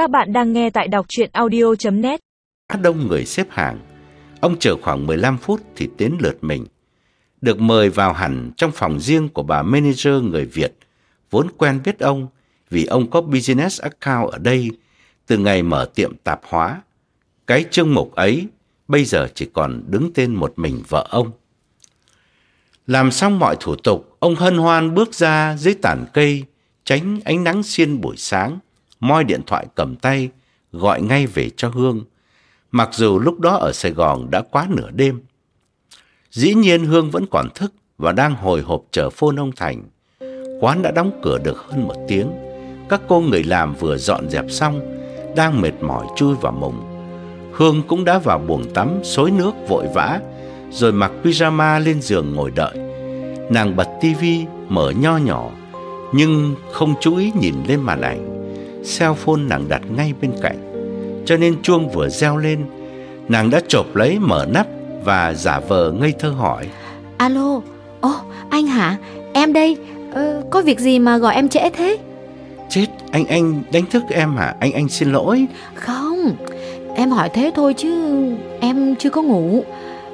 Các bạn đang nghe tại đọc chuyện audio.net Đông người xếp hàng. Ông chờ khoảng 15 phút thì đến lượt mình. Được mời vào hẳn trong phòng riêng của bà manager người Việt, vốn quen biết ông vì ông có business account ở đây từ ngày mở tiệm tạp hóa. Cái chương mục ấy bây giờ chỉ còn đứng tên một mình vợ ông. Làm xong mọi thủ tục, ông hân hoan bước ra dưới tàn cây, tránh ánh nắng xiên buổi sáng, moi điện thoại cầm tay, gọi ngay về cho Hương. Mặc dù lúc đó ở Sài Gòn đã quá nửa đêm. Dĩ nhiên Hương vẫn còn thức và đang hồi hộp chờ phone ông Thành. Quán đã đóng cửa được hơn một tiếng. Các cô người làm vừa dọn dẹp xong, đang mệt mỏi chui vào mùng. Hương cũng đã vào buồng tắm xối nước vội vã, rồi mặc pyjama lên giường ngồi đợi. Nàng bật tivi mở nho nhỏ, nhưng không chú ý nhìn lên màn ảnh. Cell phone nàng đặt ngay bên cạnh, cho nên chuông vừa reo lên, nàng đã chộp lấy mở nắp và giả vờ ngây thơ hỏi. Alo, ồ anh hả? Em đây, ờ, có việc gì mà gọi em trễ thế? Chết, anh anh đánh thức em hả? Anh anh xin lỗi. Không, em hỏi thế thôi chứ em chưa có ngủ,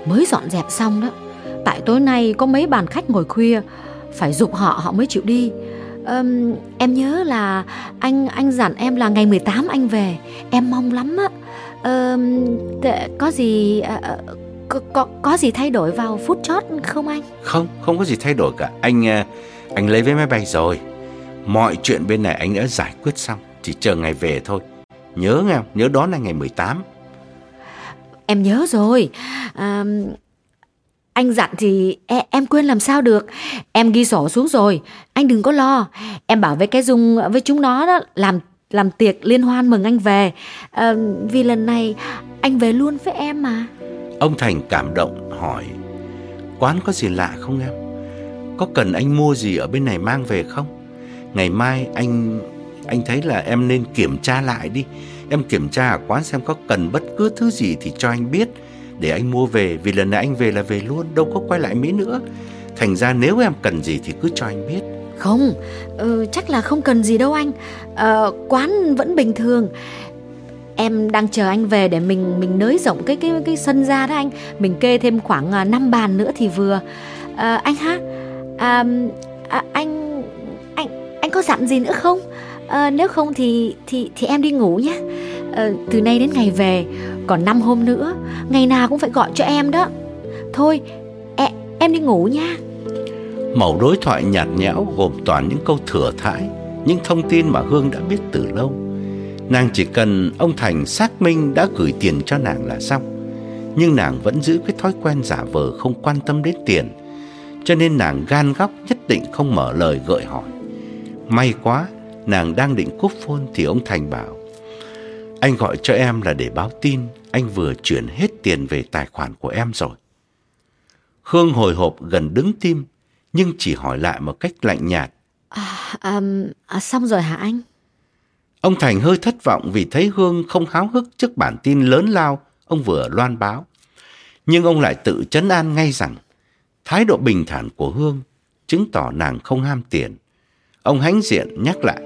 mới dọn dẹp xong đó. Tại tối nay có mấy bàn khách ngồi khuya, phải dục họ họ mới chịu đi. Ờm, em nhớ là anh anh dặn em là ngày 18 anh về, em mong lắm á. Ờm, tệ- có gì ờ, ờ, có, có có gì thay đổi vào phút chót không anh? Không, không có gì thay đổi cả. Anh à, anh lấy vé máy bay rồi. Mọi chuyện bên này anh đã giải quyết xong, chỉ chờ ngày về thôi. Nhớ nghe, nhớ đó là ngày 18. Em nhớ rồi. À, anh dặn thì e- em quên làm sao được. Em ghi sổ xuống rồi. Anh đừng có lo. Em bảo với cái Dung với chúng nó đó làm làm tiệc liên hoan mừng anh về. À, vì lần này anh về luôn với em mà. Ông Thành cảm động hỏi Quán có gì lạ không em? Có cần anh mua gì ở bên này mang về không? Ngày mai anh anh thấy là em nên kiểm tra lại đi Em kiểm tra ở quán xem có cần bất cứ thứ gì thì cho anh biết để anh mua về Vì lần này anh về là về luôn Đâu có quay lại Mỹ nữa Thành ra nếu em cần gì thì cứ cho anh biết Không, ừ, chắc là không cần gì đâu anh. Ờ, quán vẫn bình thường. Em đang chờ anh về để mình mình nới rộng cái cái cái sân ra đó anh. Mình kê thêm khoảng à, 5 bàn nữa thì vừa. À, anh ha, à, à, anh anh anh có dặn gì nữa không? À, nếu không thì thì thì em đi ngủ nhé. À, từ nay đến ngày về còn 5 hôm nữa, ngày nào cũng phải gọi cho em đó. Thôi, e, em đi ngủ nha. màu đối thoại nhạt nhẽo gồm toàn những câu thừa thãi, những thông tin mà Hương đã biết từ lâu. Nàng chỉ cần ông Thành xác minh đã gửi tiền cho nàng là xong. Nhưng nàng vẫn giữ cái thói quen giả vờ không quan tâm đến tiền, cho nên nàng gan góc nhất định không mở lời gợi hỏi. May quá, nàng đang định cúp phone thì ông Thành bảo: "Anh gọi cho em là để báo tin, anh vừa chuyển hết tiền về tài khoản của em rồi." Hương hồi hộp gần đứng tim, nhưng chỉ hỏi lại một cách lạnh nhạt. À, à, à, xong rồi hả anh? Ông Thành hơi thất vọng vì thấy Hương không háo hức trước bản tin lớn lao ông vừa loan báo. Nhưng ông lại tự chấn an ngay rằng thái độ bình thản của Hương chứng tỏ nàng không ham tiền. Ông hãnh diện nhắc lại.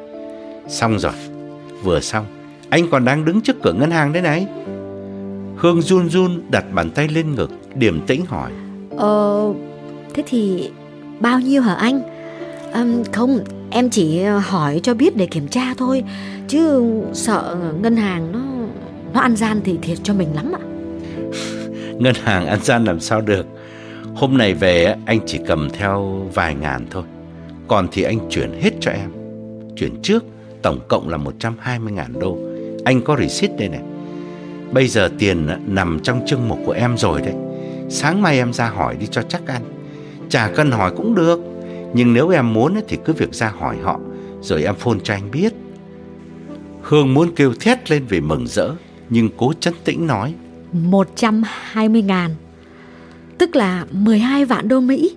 Xong rồi, vừa xong, anh còn đang đứng trước cửa ngân hàng đấy này. Hương run run đặt bàn tay lên ngực, điềm tĩnh hỏi. Ờ, thế thì bao nhiêu hả anh? Ừm, không, em chỉ hỏi cho biết để kiểm tra thôi, chứ sợ ngân hàng nó nó ăn gian thì thiệt cho mình lắm ạ. Ngân hàng ăn gian làm sao được Hôm này về anh chỉ cầm theo vài ngàn thôi Còn thì anh chuyển hết cho em Chuyển trước tổng cộng là 120 ngàn đô anh có receipt đây này. Bây giờ tiền nằm trong chương mục của em rồi đấy. Sáng mai em ra hỏi đi cho chắc ăn. Chả cần hỏi cũng được. Nhưng nếu em muốn thì cứ việc ra hỏi họ Rồi em phone cho anh biết. Hương muốn kêu thét lên vì mừng rỡ Nhưng cố chấn tĩnh nói. 120 ngàn Tức là 12 vạn đô Mỹ.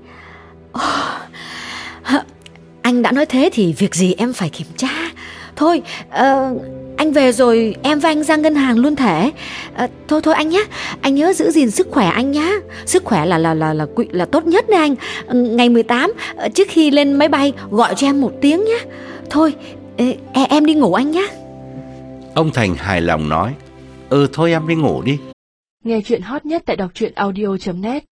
Oh, Anh đã nói thế thì việc gì em phải kiểm tra? Thôi ờ, anh về rồi em và anh ra ngân hàng luôn thể Ờ, Thôi thôi anh nhé Anh nhớ giữ gìn sức khỏe anh nhé Sức khỏe là là là là là, là tốt nhất đấy anh. Ờ, Ngày 18 ờ, Trước khi lên máy bay gọi cho em một tiếng nhé Thôi ê, em đi ngủ anh nhé Ông Thành hài lòng nói, ừ thôi em đi ngủ đi. Nghe chuyện hot nhất tại đọc truyện audio.net